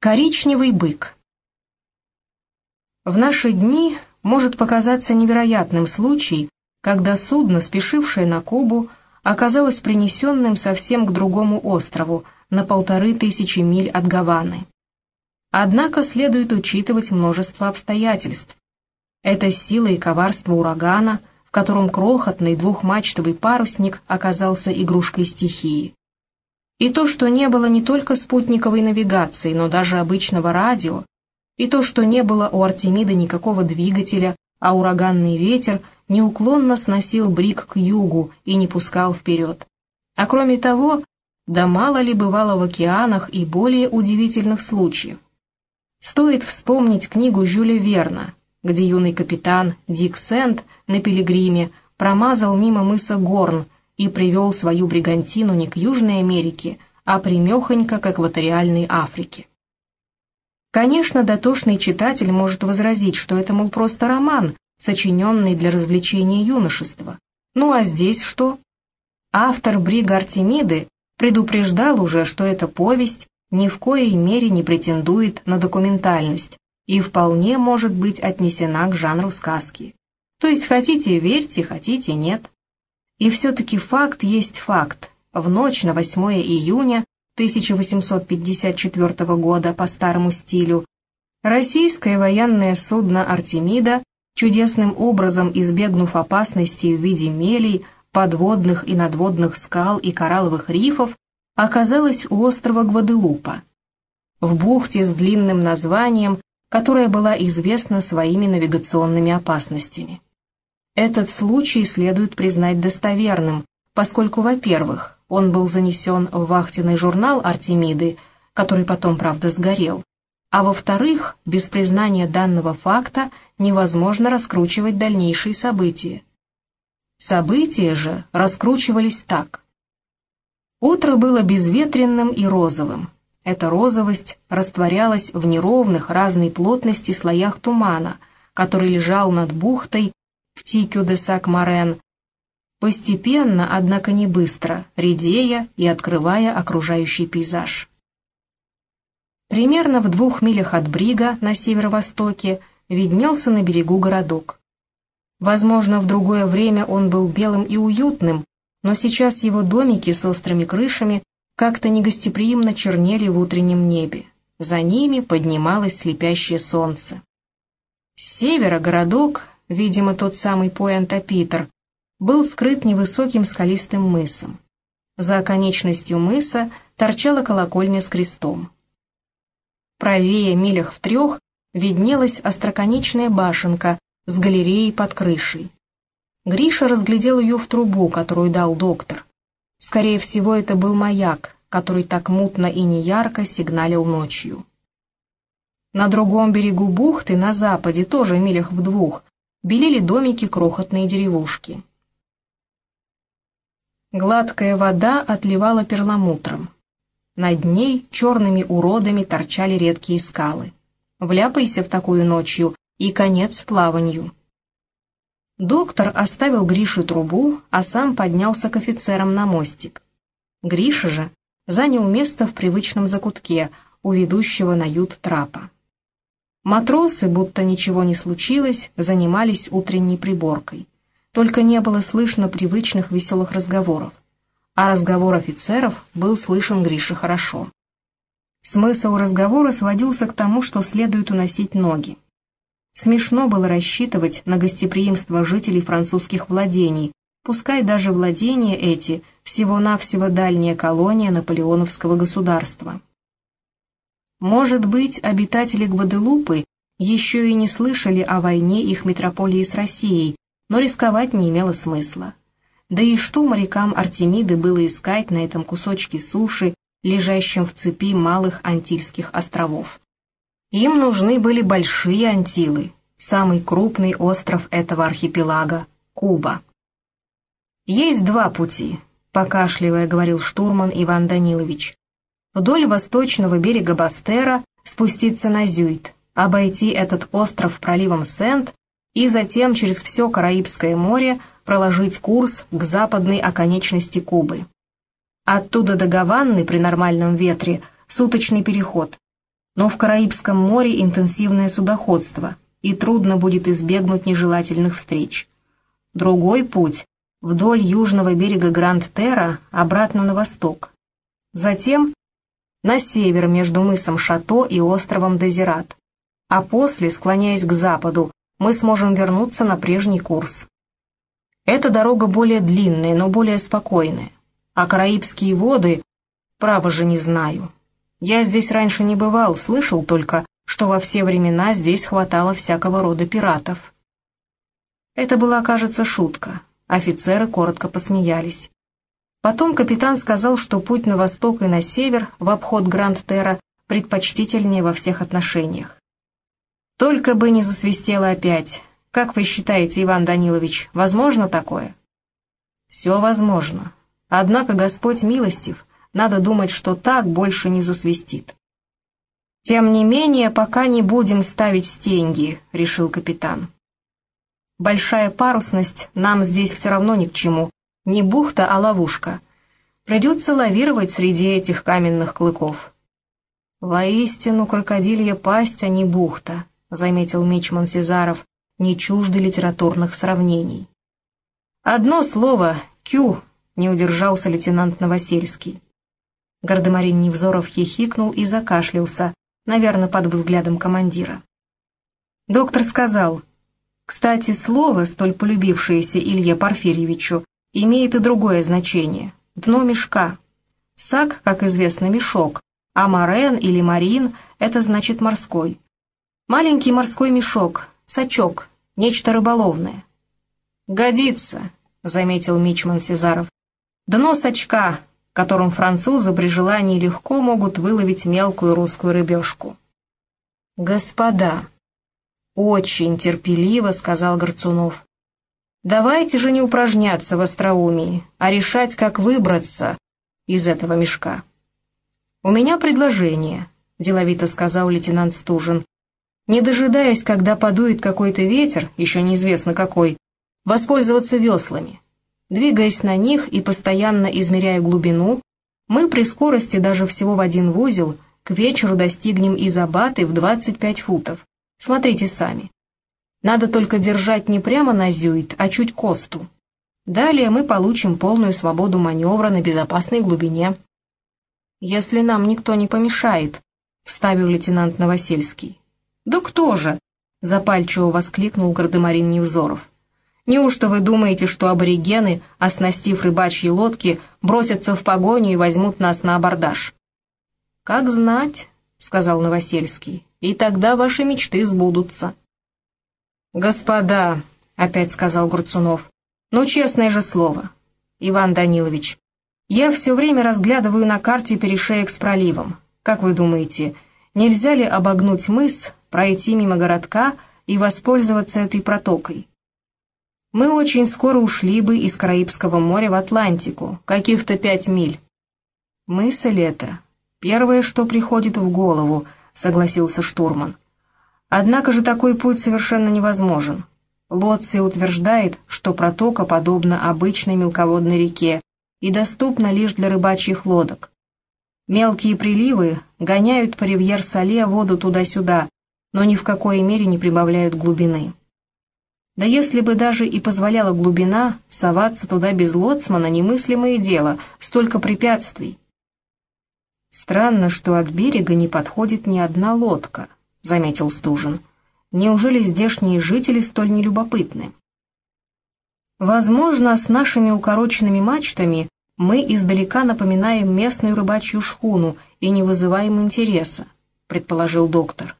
Коричневый бык. В наши дни может показаться невероятным случай, когда судно, спешившее на Кубу, оказалось принесенным совсем к другому острову, на полторы тысячи миль от Гаваны. Однако следует учитывать множество обстоятельств. Это сила и коварство урагана, в котором крохотный двухмачтовый парусник оказался игрушкой стихии. И то, что не было не только спутниковой навигации, но даже обычного радио, и то, что не было у Артемида никакого двигателя, а ураганный ветер неуклонно сносил брик к югу и не пускал вперед. А кроме того, да мало ли бывало в океанах и более удивительных случаев. Стоит вспомнить книгу Жюля Верна, где юный капитан Дик Сент на пилигриме промазал мимо мыса Горн и привел свою бригантину не к Южной Америке, а примехонько к экваториальной Африке. Конечно, дотошный читатель может возразить, что это, мол, просто роман, сочиненный для развлечения юношества. Ну а здесь что? Автор Брига Артемиды предупреждал уже, что эта повесть ни в коей мере не претендует на документальность и вполне может быть отнесена к жанру сказки. То есть хотите верьте, хотите нет. И все-таки факт есть факт. В ночь на 8 июня 1854 года по старому стилю российское военное судно «Артемида», чудесным образом избегнув опасностей в виде мелей, подводных и надводных скал и коралловых рифов, оказалось у острова Гваделупа, в бухте с длинным названием, которая была известна своими навигационными опасностями. Этот случай следует признать достоверным, поскольку, во-первых, он был занесен в вахтенный журнал Артемиды, который потом, правда, сгорел, а во-вторых, без признания данного факта невозможно раскручивать дальнейшие события. События же раскручивались так. Утро было безветренным и розовым. Эта розовость растворялась в неровных разной плотности слоях тумана, который лежал над бухтой в Тикю де Сак-Марен, постепенно, однако не быстро, редея и открывая окружающий пейзаж. Примерно в двух милях от Брига на северо-востоке виднелся на берегу городок. Возможно, в другое время он был белым и уютным, но сейчас его домики с острыми крышами как-то негостеприимно чернели в утреннем небе. За ними поднималось слепящее солнце. С севера городок видимо, тот самый Пуэнто-Питер, был скрыт невысоким скалистым мысом. За оконечностью мыса торчала колокольня с крестом. Правее милях в трех виднелась остроконечная башенка с галереей под крышей. Гриша разглядел ее в трубу, которую дал доктор. Скорее всего, это был маяк, который так мутно и неярко сигналил ночью. На другом берегу бухты, на западе, тоже милях в двух, белели домики крохотные деревушки. Гладкая вода отливала перламутром. Над ней черными уродами торчали редкие скалы. Вляпайся в такую ночью, и конец плаванию. Доктор оставил Грише трубу, а сам поднялся к офицерам на мостик. Гриша же занял место в привычном закутке у ведущего на ют трапа. Матросы, будто ничего не случилось, занимались утренней приборкой. Только не было слышно привычных веселых разговоров. А разговор офицеров был слышен Грише хорошо. Смысл разговора сводился к тому, что следует уносить ноги. Смешно было рассчитывать на гостеприимство жителей французских владений, пускай даже владения эти всего-навсего дальняя колония наполеоновского государства. Может быть, обитатели Гваделупы еще и не слышали о войне их метрополии с Россией, но рисковать не имело смысла. Да и что морякам Артемиды было искать на этом кусочке суши, лежащем в цепи малых Антильских островов? Им нужны были большие Антилы, самый крупный остров этого архипелага – Куба. «Есть два пути», – покашливая говорил штурман Иван Данилович вдоль восточного берега Бастера спуститься на Зюит, обойти этот остров проливом Сент и затем через все Караибское море проложить курс к западной оконечности Кубы. Оттуда до Гаванны при нормальном ветре суточный переход. Но в Караибском море интенсивное судоходство, и трудно будет избегнуть нежелательных встреч. Другой путь – вдоль южного берега Гранд-Терра обратно на восток. Затем на север между мысом Шато и островом Дезират. А после, склоняясь к западу, мы сможем вернуться на прежний курс. Эта дорога более длинная, но более спокойная. А Караибские воды, право же не знаю. Я здесь раньше не бывал, слышал только, что во все времена здесь хватало всякого рода пиратов. Это была, кажется, шутка. Офицеры коротко посмеялись. Потом капитан сказал, что путь на восток и на север в обход Гранд-Терра предпочтительнее во всех отношениях. Только бы не засвистело опять, как вы считаете, Иван Данилович, возможно такое? Все возможно. Однако Господь милостив, надо думать, что так больше не засвистит. «Тем не менее, пока не будем ставить стеньги», — решил капитан. «Большая парусность нам здесь все равно ни к чему. Не бухта, а ловушка. Придется лавировать среди этих каменных клыков». «Воистину, крокодилья пасть, а не бухта», — заметил Мичман Сезаров, не чужды литературных сравнений. «Одно слово — кю», — не удержался лейтенант Новосельский. Гардемарин Невзоров хихикнул и закашлялся, наверное, под взглядом командира. Доктор сказал, «Кстати, слово, столь полюбившееся Илье Порфирьевичу, имеет и другое значение — дно мешка. Сак, как известно, мешок, а морен или марин — это значит морской. Маленький морской мешок, сачок, нечто рыболовное. «Годится», — заметил Мичман Сезаров. «Дно сачка, которым французы при желании легко могут выловить мелкую русскую рыбешку». «Господа», — очень терпеливо сказал Горцунов, «давайте же не упражняться в остроумии, а решать, как выбраться из этого мешка». «У меня предложение», — деловито сказал лейтенант Стужин, не дожидаясь, когда подует какой-то ветер, еще неизвестно какой, воспользоваться веслами. Двигаясь на них и постоянно измеряя глубину, мы при скорости даже всего в один узел к вечеру достигнем изобаты в 25 футов. Смотрите сами. Надо только держать не прямо на зюит, а чуть косту. Далее мы получим полную свободу маневра на безопасной глубине. «Если нам никто не помешает», — вставил лейтенант Новосельский. «Да кто же?» — запальчиво воскликнул Гардемарин Невзоров. «Неужто вы думаете, что аборигены, оснастив рыбачьи лодки, бросятся в погоню и возьмут нас на абордаж?» «Как знать», — сказал Новосельский, — «и тогда ваши мечты сбудутся». «Господа», — опять сказал Гурцунов, — «ну честное же слово, Иван Данилович, я все время разглядываю на карте перешеек с проливом. Как вы думаете, нельзя ли обогнуть мыс, пройти мимо городка и воспользоваться этой протокой. Мы очень скоро ушли бы из Караибского моря в Атлантику, каких-то пять миль. Мысль это. Первое, что приходит в голову, согласился штурман. Однако же такой путь совершенно невозможен. Лоция утверждает, что протока подобна обычной мелководной реке и доступна лишь для рыбачьих лодок. Мелкие приливы гоняют по ривьер-соле воду туда-сюда, но ни в какой мере не прибавляют глубины. Да если бы даже и позволяла глубина, соваться туда без лоцмана немыслимое дело, столько препятствий. «Странно, что от берега не подходит ни одна лодка», — заметил Стужин. «Неужели здешние жители столь нелюбопытны?» «Возможно, с нашими укороченными мачтами мы издалека напоминаем местную рыбачью шхуну и не вызываем интереса», — предположил доктор.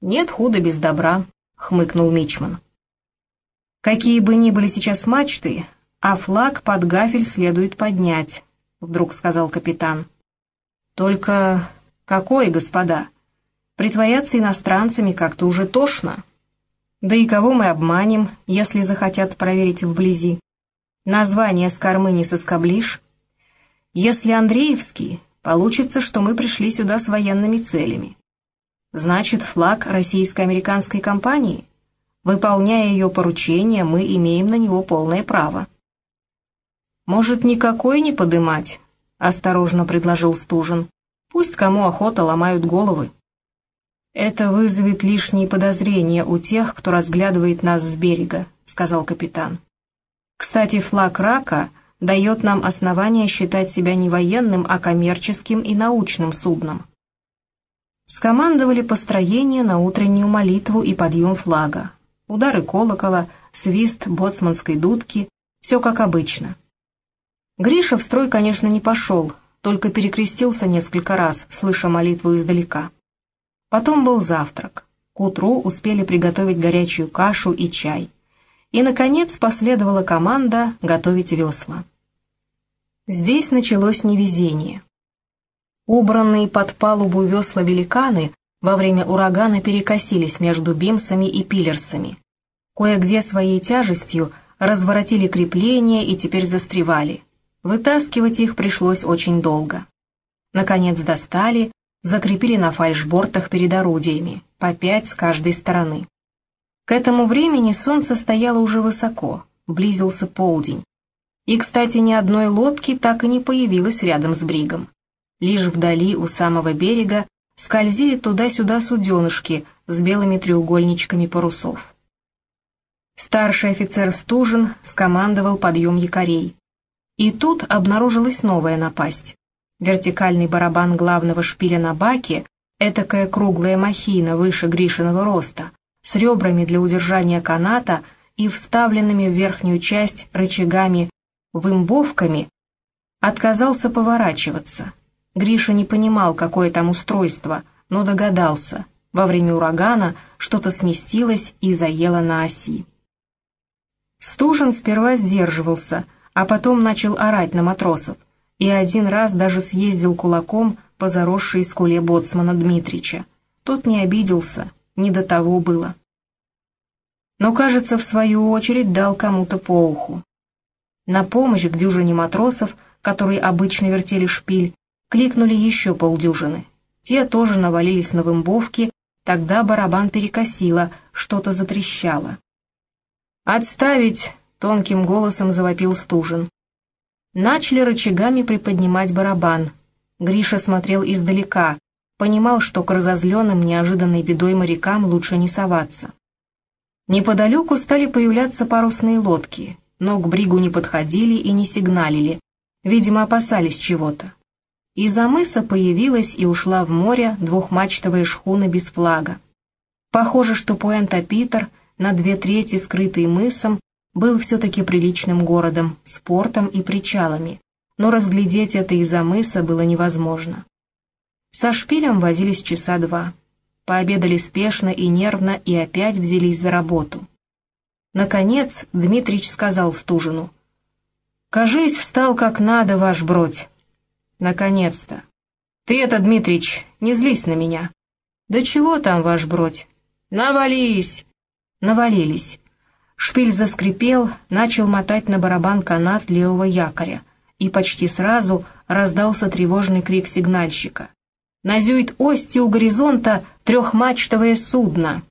«Нет худа без добра», — хмыкнул Мичман. «Какие бы ни были сейчас мачты, а флаг под гафель следует поднять», — вдруг сказал капитан. «Только какой, господа? Притворяться иностранцами как-то уже тошно. Да и кого мы обманем, если захотят проверить вблизи? Название с кормы не соскоблишь. Если Андреевский, получится, что мы пришли сюда с военными целями. Значит, флаг российско-американской компании? Выполняя ее поручение, мы имеем на него полное право. «Может, никакой не подымать?» — осторожно предложил Стужин. «Пусть кому охота ломают головы». «Это вызовет лишние подозрения у тех, кто разглядывает нас с берега», — сказал капитан. «Кстати, флаг рака дает нам основание считать себя не военным, а коммерческим и научным судном». Скомандовали построение на утреннюю молитву и подъем флага. Удары колокола, свист боцманской дудки, все как обычно. Гриша в строй, конечно, не пошел, только перекрестился несколько раз, слыша молитву издалека. Потом был завтрак. К утру успели приготовить горячую кашу и чай. И, наконец, последовала команда готовить весла. Здесь началось невезение. Убранные под палубу весла великаны во время урагана перекосились между бимсами и пилерсами. Кое-где своей тяжестью разворотили крепления и теперь застревали. Вытаскивать их пришлось очень долго. Наконец достали, закрепили на фальшбортах перед орудиями, по пять с каждой стороны. К этому времени солнце стояло уже высоко, близился полдень. И, кстати, ни одной лодки так и не появилось рядом с бригом. Лишь вдали, у самого берега, скользили туда-сюда суденышки с белыми треугольничками парусов. Старший офицер Стужин скомандовал подъем якорей. И тут обнаружилась новая напасть. Вертикальный барабан главного шпиля на баке, этакая круглая махина выше Гришиного роста, с ребрами для удержания каната и вставленными в верхнюю часть рычагами-вымбовками, отказался поворачиваться. Гриша не понимал, какое там устройство, но догадался. Во время урагана что-то сместилось и заело на оси. Стужин сперва сдерживался, а потом начал орать на матросов, и один раз даже съездил кулаком по заросшей скуле боцмана Дмитрича. Тот не обиделся, не до того было. Но, кажется, в свою очередь дал кому-то по уху. На помощь к дюжине матросов, которые обычно вертели шпиль, кликнули еще полдюжины. Те тоже навалились на вымбовки, тогда барабан перекосило, что-то затрещало. «Отставить!» тонким голосом завопил Стужин. Начали рычагами приподнимать барабан. Гриша смотрел издалека, понимал, что к разозленным неожиданной бедой морякам лучше не соваться. Неподалеку стали появляться парусные лодки, но к бригу не подходили и не сигналили, видимо, опасались чего-то. Из-за мыса появилась и ушла в море двухмачтовая шхуна без флага. Похоже, что Пуэнто-Питер, на две трети скрытый мысом, был все-таки приличным городом, с портом и причалами, но разглядеть это из-за мыса было невозможно. Со шпилем возились часа два. Пообедали спешно и нервно и опять взялись за работу. Наконец Дмитрич сказал Стужину. «Кажись, встал как надо, ваш бродь». «Наконец-то». «Ты это, Дмитрич, не злись на меня». «Да чего там, ваш бродь?» «Навались!» Навалились. Шпиль заскрипел, начал мотать на барабан канат левого якоря, и почти сразу раздался тревожный крик сигнальщика. «На зюит-ости у горизонта трехмачтовое судно!»